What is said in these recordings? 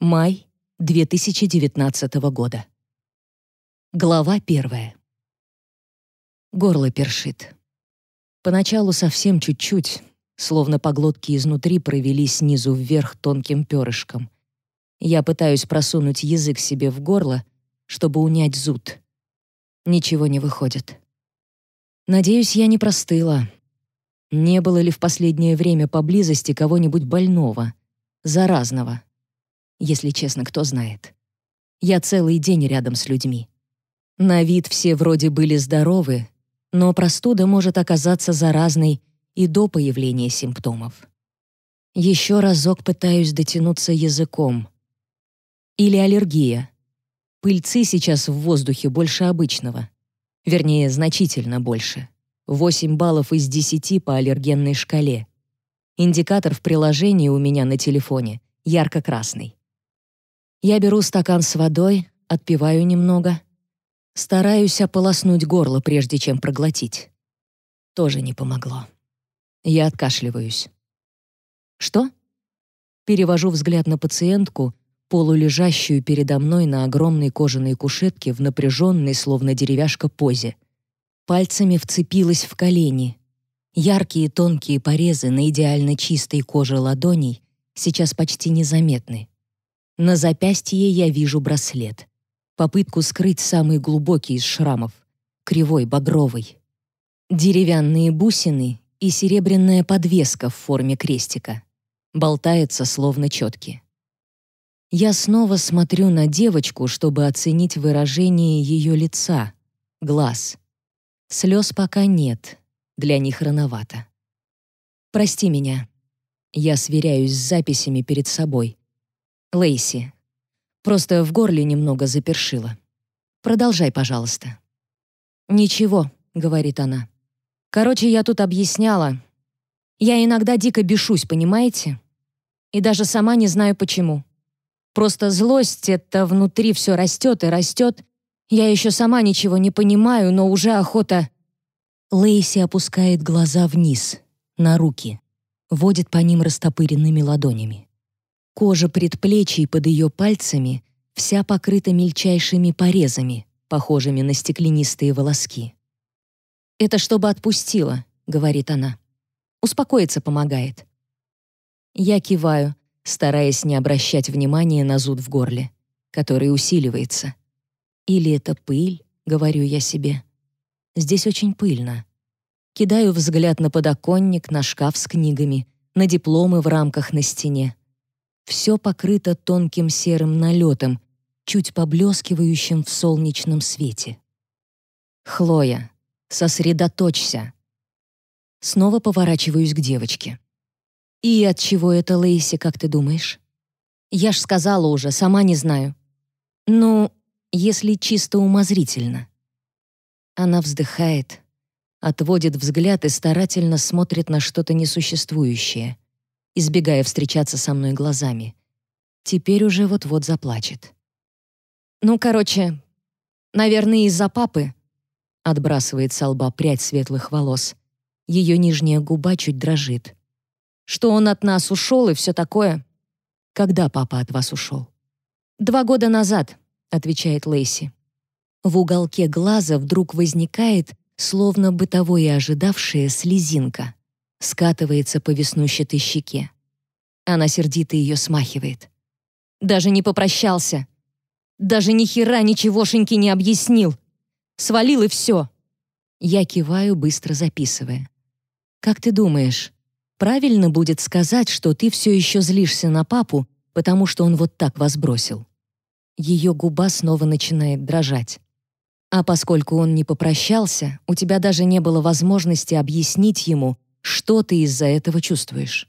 Май 2019 года. Глава первая. Горло першит. Поначалу совсем чуть-чуть, словно по глотке изнутри провели снизу вверх тонким перышком. Я пытаюсь просунуть язык себе в горло, чтобы унять зуд. Ничего не выходит. Надеюсь, я не простыла. Не было ли в последнее время поблизости кого-нибудь больного, заразного? Если честно, кто знает. Я целый день рядом с людьми. На вид все вроде были здоровы, но простуда может оказаться заразной и до появления симптомов. Еще разок пытаюсь дотянуться языком. Или аллергия. Пыльцы сейчас в воздухе больше обычного. Вернее, значительно больше. 8 баллов из 10 по аллергенной шкале. Индикатор в приложении у меня на телефоне ярко-красный. Я беру стакан с водой, отпиваю немного. Стараюсь ополоснуть горло, прежде чем проглотить. Тоже не помогло. Я откашливаюсь. «Что?» Перевожу взгляд на пациентку, полулежащую передо мной на огромной кожаной кушетке в напряженной, словно деревяшка, позе — Пальцами вцепилась в колени. Яркие тонкие порезы на идеально чистой коже ладоней сейчас почти незаметны. На запястье я вижу браслет. Попытку скрыть самый глубокий из шрамов, кривой, багровый. Деревянные бусины и серебряная подвеска в форме крестика. Болтается словно четки. Я снова смотрю на девочку, чтобы оценить выражение ее лица, глаз. Слез пока нет, для них рановато. Прости меня. Я сверяюсь с записями перед собой. Лейси. Просто в горле немного запершило. Продолжай, пожалуйста. Ничего, говорит она. Короче, я тут объясняла. Я иногда дико бешусь, понимаете? И даже сама не знаю почему. Просто злость это внутри все растет и растет, я еще сама ничего не понимаю, но уже охота...» Лейси опускает глаза вниз, на руки, водит по ним растопыренными ладонями. Кожа предплечий под ее пальцами вся покрыта мельчайшими порезами, похожими на стеклянистые волоски. «Это чтобы отпустила», — говорит она. «Успокоиться помогает». Я киваю, стараясь не обращать внимания на зуд в горле, который усиливается. Или это пыль, говорю я себе. Здесь очень пыльно. Кидаю взгляд на подоконник, на шкаф с книгами, на дипломы в рамках на стене. Все покрыто тонким серым налетом, чуть поблескивающим в солнечном свете. Хлоя, сосредоточься. Снова поворачиваюсь к девочке. И от чего это Лейси, как ты думаешь? Я ж сказала уже, сама не знаю. Ну, если чисто умозрительно. Она вздыхает, отводит взгляд и старательно смотрит на что-то несуществующее, избегая встречаться со мной глазами. Теперь уже вот-вот заплачет. «Ну, короче, наверное, из-за папы», — отбрасывает с лба прядь светлых волос. Ее нижняя губа чуть дрожит. «Что он от нас ушел и все такое?» «Когда папа от вас ушел?» «Два года назад», отвечает Лейси. В уголке глаза вдруг возникает, словно бытовое ожидавшая, слезинка. Скатывается по веснущатой щеке. Она сердито ее смахивает. Даже не попрощался. Даже ни хера ничегошеньки не объяснил. Свалил и все. Я киваю, быстро записывая. Как ты думаешь, правильно будет сказать, что ты все еще злишься на папу, потому что он вот так вас бросил? Ее губа снова начинает дрожать. А поскольку он не попрощался, у тебя даже не было возможности объяснить ему, что ты из-за этого чувствуешь.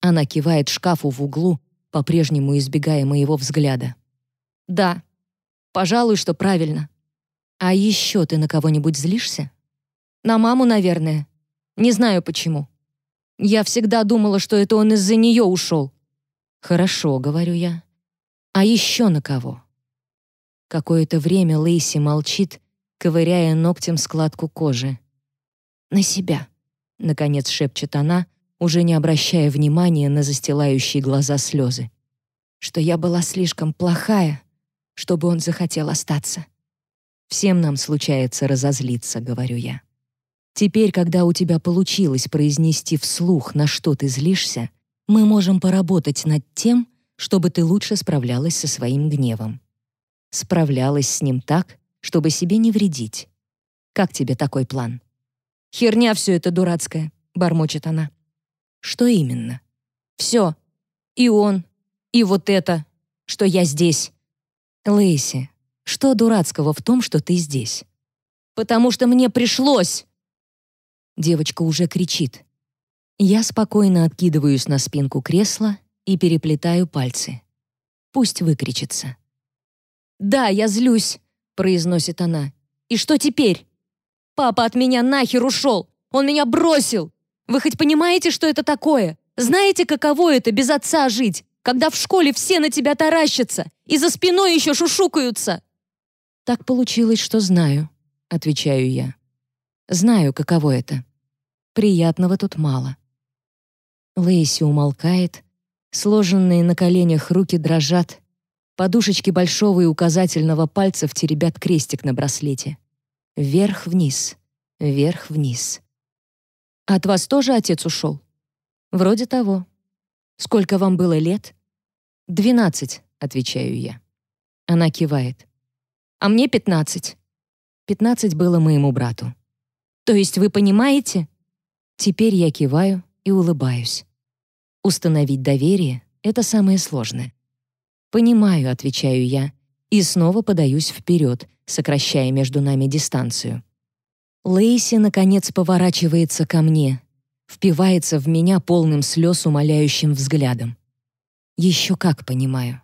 Она кивает шкафу в углу, по-прежнему избегая моего взгляда. Да, пожалуй, что правильно. А еще ты на кого-нибудь злишься? На маму, наверное. Не знаю почему. Я всегда думала, что это он из-за нее ушел. Хорошо, говорю я. А еще на кого? Какое-то время Лейси молчит, ковыряя ногтем складку кожи. «На себя», — наконец шепчет она, уже не обращая внимания на застилающие глаза слезы. что я была слишком плохая, чтобы он захотел остаться. Всем нам случается разозлиться, говорю я. Теперь, когда у тебя получилось произнести вслух, на что ты злишься, мы можем поработать над тем, чтобы ты лучше справлялась со своим гневом. Справлялась с ним так, чтобы себе не вредить. Как тебе такой план? Херня все это дурацкая, бормочет она. Что именно? Все. И он, и вот это, что я здесь. Лейси, что дурацкого в том, что ты здесь? Потому что мне пришлось. Девочка уже кричит. Я спокойно откидываюсь на спинку кресла и переплетаю пальцы. Пусть выкричится. «Да, я злюсь», — произносит она. «И что теперь? Папа от меня нахер ушел! Он меня бросил! Вы хоть понимаете, что это такое? Знаете, каково это без отца жить, когда в школе все на тебя таращатся и за спиной еще шушукаются?» «Так получилось, что знаю», — отвечаю я. «Знаю, каково это. Приятного тут мало». Лейси умолкает, сложенные на коленях руки дрожат, подушечки большого и указательного пальцев теребят крестик на браслете. Вверх-вниз, вверх-вниз. «От вас тоже отец ушел?» «Вроде того. Сколько вам было лет?» «Двенадцать», — отвечаю я. Она кивает. «А мне пятнадцать». Пятнадцать было моему брату. «То есть вы понимаете?» Теперь я киваю и улыбаюсь. Установить доверие — это самое сложное. «Понимаю», — отвечаю я, и снова подаюсь вперед, сокращая между нами дистанцию. Лейси, наконец, поворачивается ко мне, впивается в меня полным слез умоляющим взглядом. Еще как понимаю.